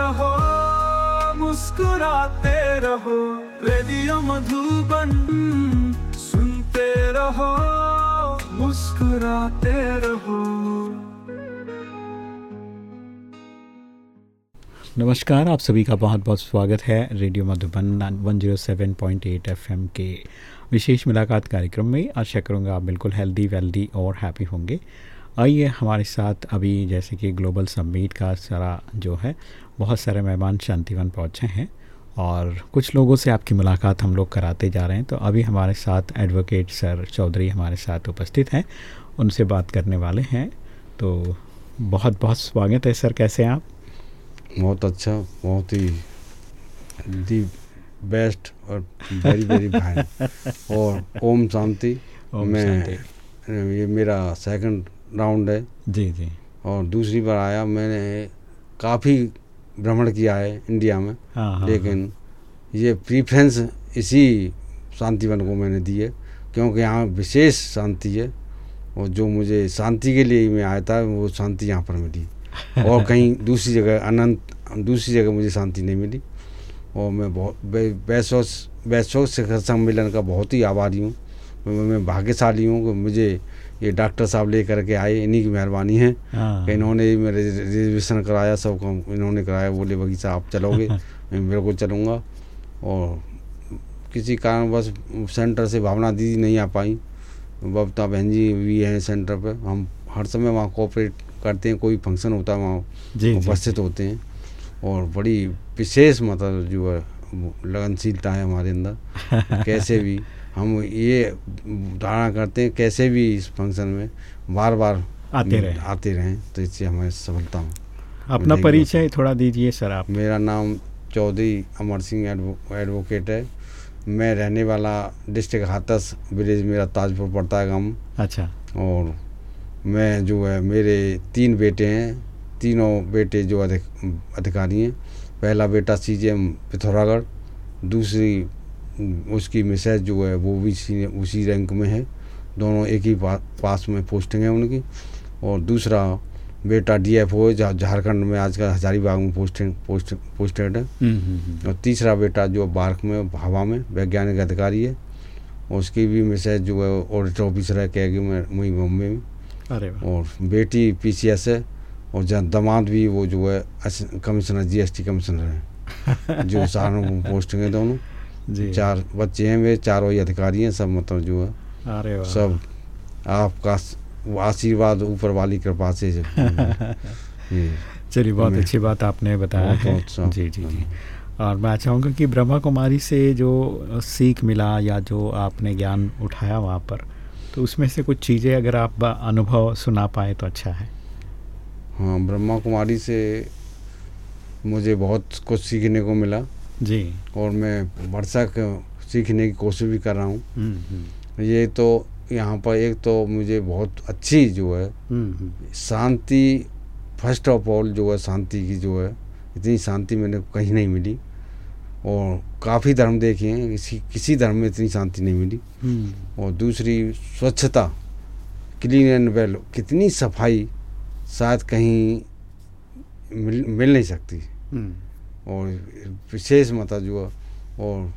रहो, मुस्कुराते रहो, रेडियो मधुबन सुनते रहो, मुस्कुराते रहो। नमस्कार, आप सभी का बहुत बहुत स्वागत है रेडियो मधुबन 107.8 एफएम के विशेष मुलाकात कार्यक्रम में। आशा करूँगा आप बिल्कुल हेल्दी वेल्दी और हैप्पी होंगे। आइए हमारे साथ अभी जैसे कि ग्लोबल समिट का सारा जो है बहुत सारे मेहमान शांतिवन पहुँचे हैं और कुछ लोगों से आपकी मुलाकात हम लोग कराते जा रहे हैं। तो अभी हमारे साथ एडवोकेट सर चौधरी हमारे साथ उपस्थित हैं उनसे बात करने वाले हैं। तो बहुत बहुत स्वागत है सर कैसे हैं आप? बहुत अच्छा बहुत ही दी बेस्ट और वेरी वेरी फाइन और ओम शांति। ओम मैं शांति। ये मेरा सेकंड राउंड है। जी जी। और दूसरी बार आया मैंने काफ़ी भ्रमण किया है इंडिया में। हाँ हाँ लेकिन ये प्रीफ्रेंस इसी शांतिवन को मैंने दी है क्योंकि यहाँ विशेष शांति है और जो मुझे शांति के लिए ही मैं आया था वो शांति यहाँ पर मिली। और कहीं दूसरी जगह अनंत दूसरी जगह मुझे शांति नहीं मिली। और मैं बहुत वैश्व वैश्विक शिखर सम्मेलन का बहुत ही आभारी हूँ। मैं भाग्यशाली हूँ कि मुझे ये डॉक्टर साहब ले करके आए इन्हीं की मेहरबानी है हाँ, कि इन्होंने मेरे रिजर्वेशन कराया सब काम इन्होंने कराया। बोले बगीचा आप चलोगे? मैं बिल्कुल चलूँगा। और किसी कारण बस सेंटर से भावना दीदी नहीं आ पाई। बबता बहन जी भी हैं सेंटर पर हम हर समय वहाँ कोऑपरेट करते हैं कोई फ़ंक्शन होता है वहाँ उपस्थित होते हैं। और बड़ी विशेष मतलब जो है लगनशीलता है हमारे अंदर। कैसे भी। हम ये धारणा करते हैं कैसे भी इस फ़ंक्शन में बार बार आते रहे। आते रहें तो इससे हमें सफलता हो। अपना परिचय थोड़ा दीजिए सर आप। मेरा नाम चौधरी अमर सिंह एडवो, एडवोकेट है। मैं रहने वाला डिस्ट्रिक्ट हाथस विलेज मेरा ताजपुर पड़ता है गाँव। अच्छा। और मैं जो है मेरे तीन बेटे हैं। तीनों बेटे जो अधिक अधिकारी हैं। पहला बेटा सी जी एम पिथौरागढ़ दूसरी उसकी मिसेज जो है वो भी उसी रैंक में है। दोनों एक ही पास में पोस्टिंग है उनकी। और दूसरा बेटा डी एफ़ ओ है झारखंड में आजकल हजारीबाग में पोस्टिंग पोस्ट पोस्टेड है। हम्म, हम्म, हम्म। और तीसरा बेटा जो बार्क में हवा में वैज्ञानिक अधिकारी है। उसकी भी मिसेज जो है ऑडिटर ऑफिसर है कैगी में वहीं बॉम्बे में। अरे और बेटी पीसीएस है और जहाँ दामाद भी वो जो है कमिश्नर जीएसटी कमिश्नर है जो सहारनपुर पोस्टिंग है दोनों। जी। चार बच्चे हैं वे चारों ही अधिकारी हैं सब मतलब जो है। अरे सब आपका आशीर्वाद ऊपर वाली कृपा से चलिए बहुत अच्छी बात आपने बताया है। जी जी जी। और मैं चाहूँगा कि ब्रह्मा कुमारी से जो सीख मिला या जो आपने ज्ञान उठाया वहाँ पर तो उसमें से कुछ चीज़ें अगर आप अनुभव सुना पाए तो अच्छा है। हाँ ब्रह्मा कुमारी से मुझे बहुत कुछ सीखने को मिला। जी। और मैं वर्षा सीखने की कोशिश भी कर रहा हूँ। हम्म, हम्म, ये तो यहाँ पर एक तो मुझे बहुत अच्छी जो है हम्म, शांति फ़र्स्ट ऑफ़ ऑल जो है शांति की जो है इतनी शांति मैंने कहीं नहीं मिली। और काफ़ी धर्म देखे हैं किसी किसी धर्म में इतनी शांति नहीं मिली। और दूसरी स्वच्छता क्लीन एंड वेल कितनी सफ़ाई शायद कहीं मिल मिल नहीं सकती। और विशेष मतलब जो है और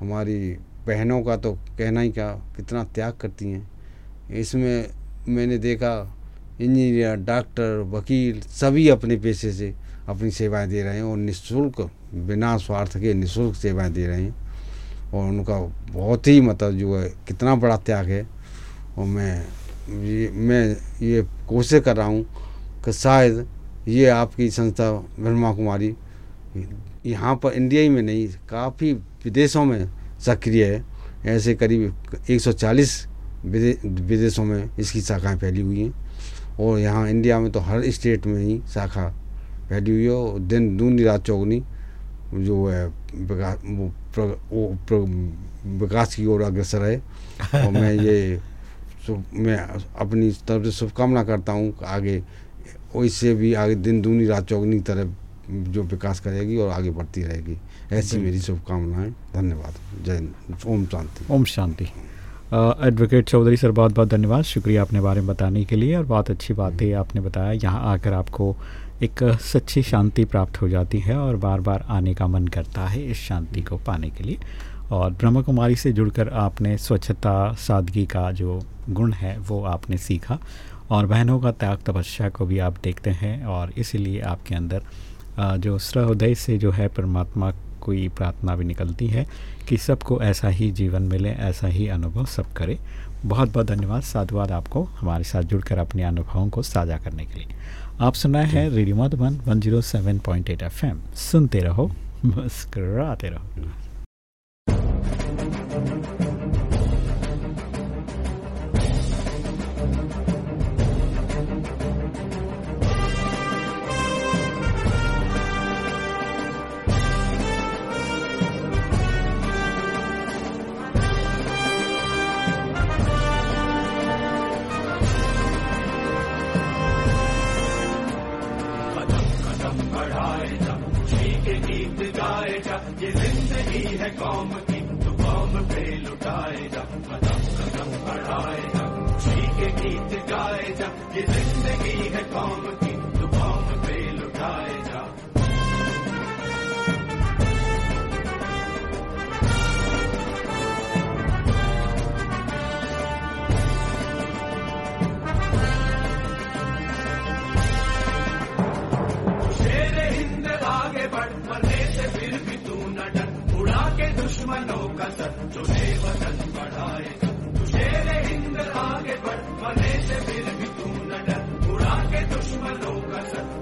हमारी बहनों का तो कहना ही क्या, कितना त्याग करती हैं। इसमें मैंने देखा, इंजीनियर, डॉक्टर, वकील, सभी अपने पैसे से अपनी सेवाएँ दे रहे हैं और निःशुल्क, बिना स्वार्थ के निःशुल्क सेवाएँ दे रहे हैं। और उनका बहुत ही मतलब जो है, कितना बड़ा त्याग है। और मैं, ये मैं ये कोशिश कर रहा हूँ कि शायद ये आपकी संस्था ब्रह्मा कुमारी यहाँ पर इंडिया ही में नहीं काफ़ी विदेशों में सक्रिय है। ऐसे करीब 140 विदे, विदेशों में इसकी शाखाएँ फैली हुई हैं। और यहाँ इंडिया में तो हर स्टेट में ही शाखा फैली हुई है। और दिन दूनी रात चौगनी जो है विकास वो प्र, वो प्र, विकास की ओर अग्रसर है। और मैं ये मैं अपनी तरफ़ से शुभकामना करता हूँ आगे इससे भी आगे दिन दूनी रात चौगनी की तरह जो विकास करेगी और आगे बढ़ती रहेगी। ऐसी मेरी शुभकामनाएँ। धन्यवाद। जय ओम शांति। ओम शांति। एडवोकेट चौधरी सर बहुत बहुत धन्यवाद। शुक्रिया अपने बारे में बताने के लिए और बहुत अच्छी बात है आपने बताया। यहाँ आकर आपको एक सच्ची शांति प्राप्त हो जाती है और बार बार आने का मन करता है इस शांति को पाने के लिए। और ब्रह्म कुमारी से जुड़कर आपने स्वच्छता सादगी का जो गुण है वो आपने सीखा। और बहनों का त्याग तपस्या को भी आप देखते हैं और इसीलिए आपके अंदर जो सहृदय से जो है परमात्मा कोई प्रार्थना भी निकलती है कि सबको ऐसा ही जीवन मिले ऐसा ही अनुभव सब करे। बहुत बहुत धन्यवाद साधुवाद आपको हमारे साथ जुड़कर अपने अनुभवों को साझा करने के लिए। आप सुना है रेडियो मधुबन 107.8 एफएम सुनते रहो मुस्कराते रहो। ये ज़िंदगी है कौम की तो कौम पे लुटाएगा। दुश्मनों का सर तुझे वतन बढ़ाए। तुझे ले इंद्र आगे बढ़ मरे से फिर भी तू न डर उड़ा के दुश्मनों का सर।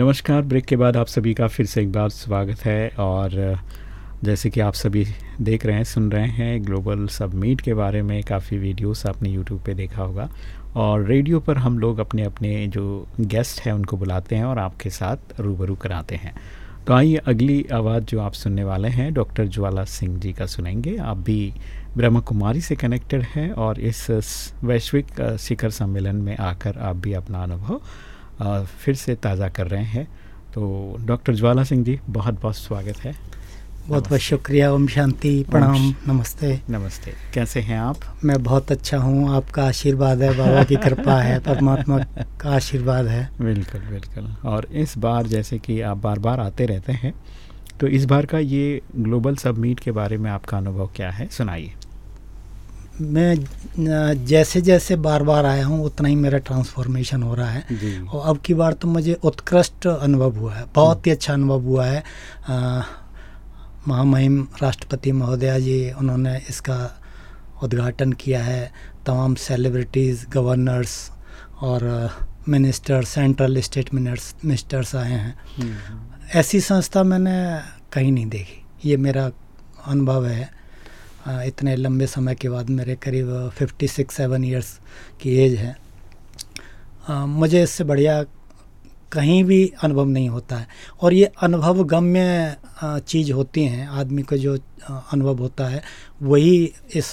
नमस्कार। ब्रेक के बाद आप सभी का फिर से एक बार स्वागत है और जैसे कि आप सभी देख रहे हैं, सुन रहे हैं, ग्लोबल सबमीट के बारे में काफ़ी वीडियोस आपने यूट्यूब पे देखा होगा। और रेडियो पर हम लोग अपने अपने जो गेस्ट हैं, उनको बुलाते हैं और आपके साथ रूबरू कराते हैं। तो आइए, अगली आवाज़ जो आप सुनने वाले हैं, डॉक्टर ज्वाला सिंह जी का सुनेंगे आप भी ब्रह्म कुमारी से कनेक्टेड हैं और इस वैश्विक शिखर सम्मेलन में आकर आप भी अपना अनुभव फिर से ताज़ा कर रहे हैं। तो डॉक्टर ज्वाला सिंह जी बहुत बहुत स्वागत है। बहुत बहुत शुक्रिया ओम शांति प्रणाम नमस्ते। नमस्ते। कैसे हैं आप? मैं बहुत अच्छा हूँ आपका आशीर्वाद है बाबा की कृपा है परमात्मा का आशीर्वाद है। बिल्कुल बिल्कुल। और इस बार जैसे कि आप बार बार आते रहते हैं तो इस बार का ये ग्लोबल सबमीट के बारे में आपका अनुभव क्या है सुनाइए। मैं जैसे जैसे बार बार आया हूँ उतना ही मेरा ट्रांसफॉर्मेशन हो रहा है। और अब की बार तो मुझे उत्कृष्ट अनुभव हुआ है। बहुत ही अच्छा अनुभव हुआ है। महामहिम राष्ट्रपति महोदया जी उन्होंने इसका उद्घाटन किया है। तमाम सेलिब्रिटीज़ गवर्नर्स और मिनिस्टर सेंट्रल स्टेट मिनिस्टर्स आए हैं। हम्म। ऐसी संस्था मैंने कहीं नहीं देखी। ये मेरा अनुभव है। इतने लंबे समय के बाद मेरे करीब फिफ्टी सिक्स सेवन ईयर्स की एज है। मुझे इससे बढ़िया कहीं भी अनुभव नहीं होता है। और ये अनुभव गम्य चीज़ होती हैं, आदमी को जो अनुभव होता है, वही इस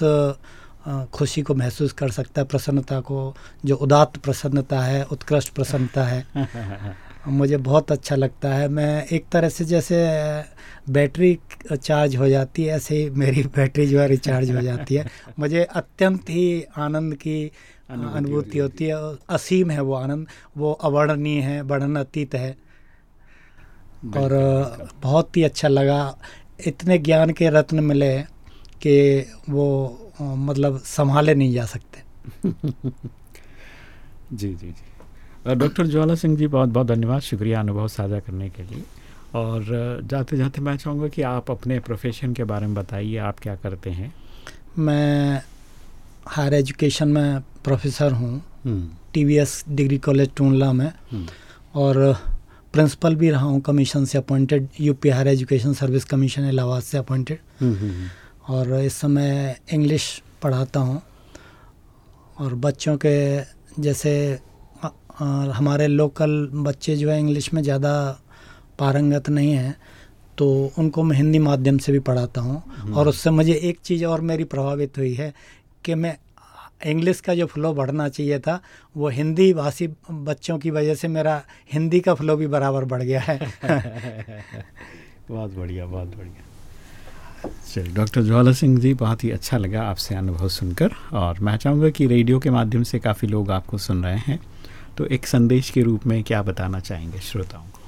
खुशी को महसूस कर सकता है, प्रसन्नता को, जो उदात्त प्रसन्नता है, उत्कृष्ट प्रसन्नता है। मुझे बहुत अच्छा लगता है। मैं एक तरह से जैसे बैटरी चार्ज हो जाती है ऐसे ही मेरी बैटरी जो है रिचार्ज हो जाती है। मुझे अत्यंत ही आनंद की अनुभूति होती है असीम है वो आनंद। वो अवर्णनीय है वर्णन अतीत है। और बहुत ही अच्छा लगा। इतने ज्ञान के रत्न मिले कि वो मतलब संभाले नहीं जा सकते। जी जी जी। डॉक्टर ज्वाला सिंह जी बहुत बहुत धन्यवाद शुक्रिया अनुभव साझा करने के लिए। और जाते जाते मैं चाहूँगा कि आप अपने प्रोफेशन के बारे में बताइए आप क्या करते हैं? मैं हायर एजुकेशन में प्रोफेसर हूँ। T V S degree college Tundla में। हम्म। और प्रिंसिपल भी रहा हूँ कमीशन से appointed UP higher education service commission Allahabad से अपॉइंटेड हम्म, हम्म, और इस समय इंग्लिश पढ़ाता हूँ। और बच्चों के जैसे हमारे लोकल बच्चे जो है इंग्लिश में ज़्यादा पारंगत नहीं हैं तो उनको मैं हिंदी माध्यम से भी पढ़ाता हूँ। और उससे मुझे एक चीज़ और मेरी प्रभावित हुई है कि मैं इंग्लिश का जो फ्लो बढ़ना चाहिए था वो हिंदी भाषी बच्चों की वजह से मेरा हिंदी का फ्लो भी बराबर बढ़ गया है। बहुत बढ़िया बहुत बढ़िया। चलिए डॉक्टर ज्वाला सिंह जी बहुत ही अच्छा लगा आपसे अनुभव सुनकर और मैं चाहूँगा कि रेडियो के माध्यम से काफ़ी लोग आपको सुन रहे हैं। तो एक संदेश के रूप में क्या बताना चाहेंगे श्रोताओं को?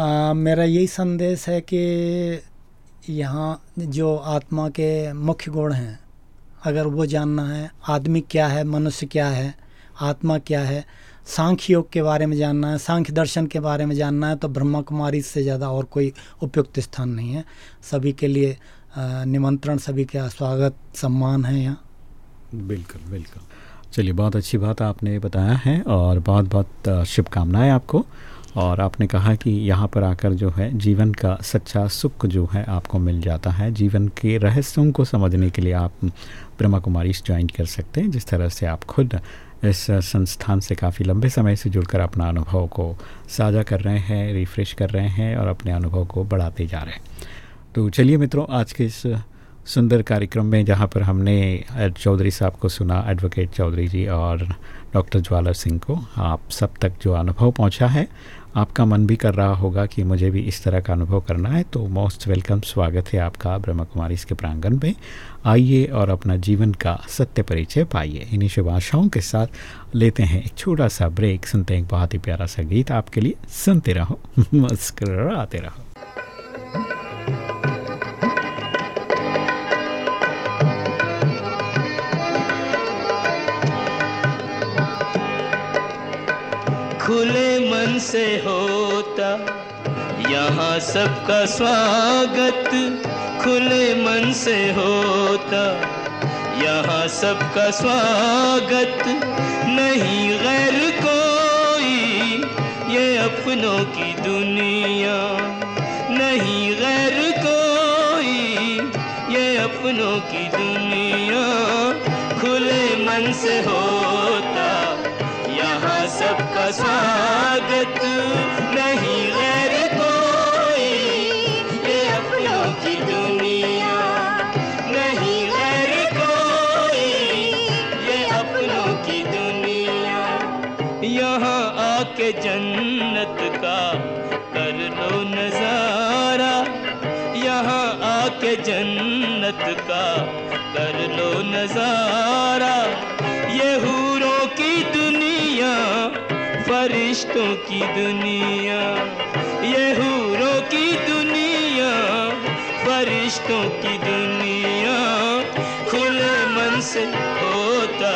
आ, मेरा यही संदेश है कि यहाँ जो आत्मा के मुख्य गुण हैं अगर वो जानना है आदमी क्या है मनुष्य क्या है आत्मा क्या है सांख्य योग के बारे में जानना है सांख्य दर्शन के बारे में जानना है तो ब्रह्मा कुमारी से ज़्यादा और कोई उपयुक्त स्थान नहीं है। सभी के लिए निमंत्रण सभी का स्वागत सम्मान है यहाँ। बिल्कुल बिल्कुल। चलिए, बहुत अच्छी बात आपने बताया है और बहुत बहुत शुभकामनाएँ आपको। और आपने कहा कि यहाँ पर आकर जो है, जीवन का सच्चा सुख जो है, आपको मिल जाता है। जीवन के रहस्यों को समझने के लिए आप ब्रह्मा कुमारी ज्वाइन कर सकते हैं, जिस तरह से आप खुद इस संस्थान से काफ़ी लंबे समय से जुड़कर अपना अनुभव को साझा कर रहे हैं रिफ़्रेश कर रहे हैं और अपने अनुभव को बढ़ाते जा रहे हैं। तो चलिए मित्रों, आज के इस सुंदर कार्यक्रम में जहाँ पर हमने चौधरी साहब को सुना एडवोकेट चौधरी जी और डॉक्टर ज्वाला सिंह को। आप सब तक जो अनुभव पहुँचा है, आपका मन भी कर रहा होगा कि मुझे भी इस तरह का अनुभव करना है तो मोस्ट वेलकम स्वागत है आपका ब्रह्मा कुमारी इसके प्रांगण में। आइए और अपना जीवन का सत्य परिचय पाइए। इन्हीं शुभ आशाओं के साथ लेते हैं एक छोटा सा ब्रेक सुनते हैं एक बहुत ही प्यारा सा गीत आपके लिए। सुनते रहो, मुस्कराते रहो। खुले मन से होता। यहाँ सबका स्वागत खुले मन से होता। यहाँ सबका स्वागत नहीं, गैर कोई, ये अपनों की दुनिया। नहीं, गैर कोई, ये अपनों की दुनिया। खुले मन से होता स्वागत नहीं गैर कोई। ये अपनों की दुनिया नहीं गैर कोई। ये अपनों की दुनिया। यहाँ आके जन्नत का कर लो नज़ारा। यहाँ आके जन्नत का कर लो नज़ारा। ये फरिश्तों की दुनिया ये हूरों की दुनिया, फरिश्तों की दुनिया। खुले मन से होता,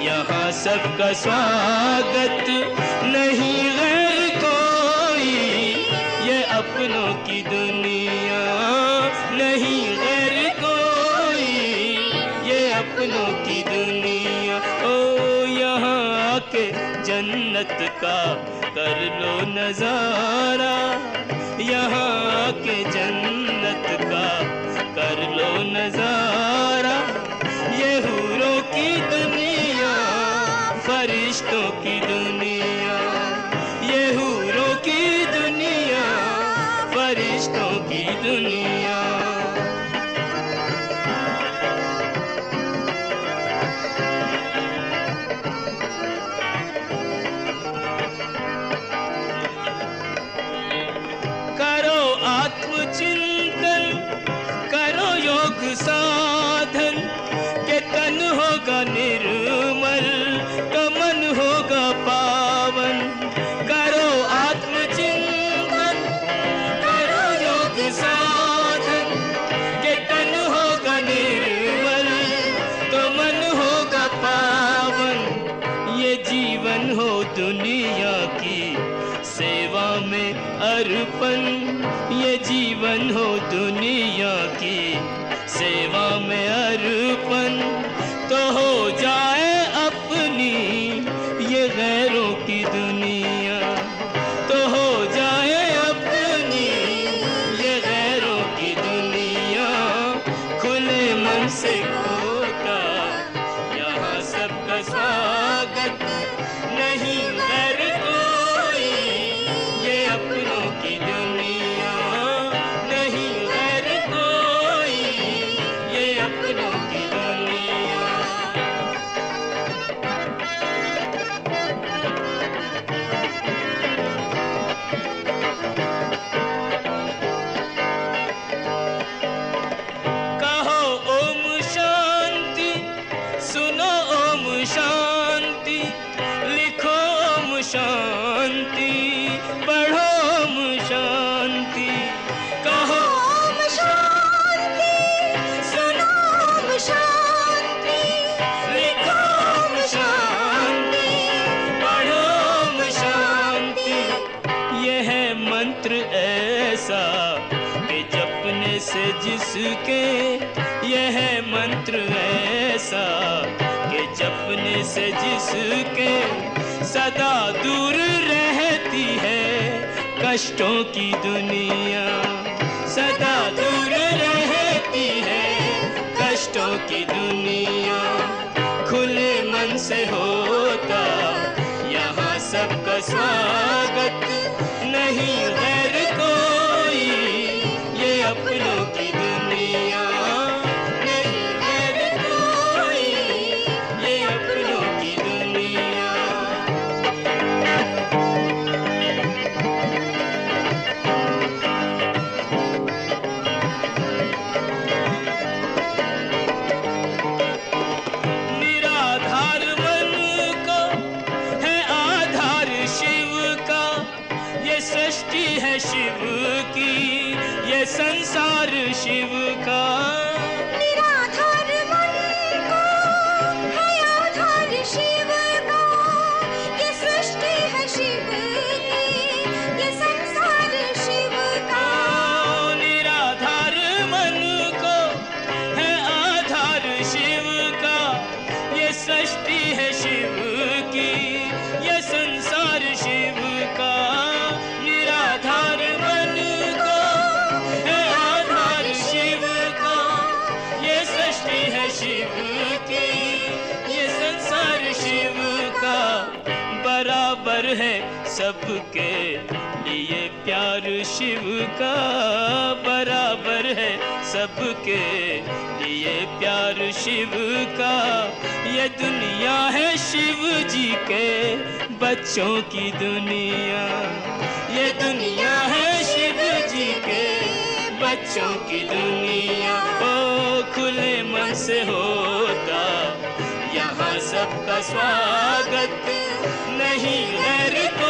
यहाँ सबका स्वागत नहीं गैर जन्नत का कर लो नज़ारा। यहाँ के जन्नत का कर लो नज़ारा। ये जीवन हो दुनिया की सेवा में अर्पण तो हो से जिसके यह मंत्र ऐसा के जपने से जिसके सदा दूर रहती है, कष्टों की दुनिया सदा दूर रहती है, कष्टों की दुनिया खुले मन से होता, यहाँ सबका स्वागत नहीं है। प्यार शिव का बराबर है सबके लिए। प्यार शिव का, ये दुनिया है शिव जी के बच्चों की दुनिया। ये दुनिया है शिव जी के बच्चों की दुनिया। ओ, खुले मन से होता, यहाँ सबका स्वागत। नहीं है को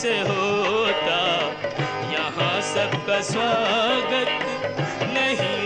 मन से होता। यहाँ सबका स्वागत नहीं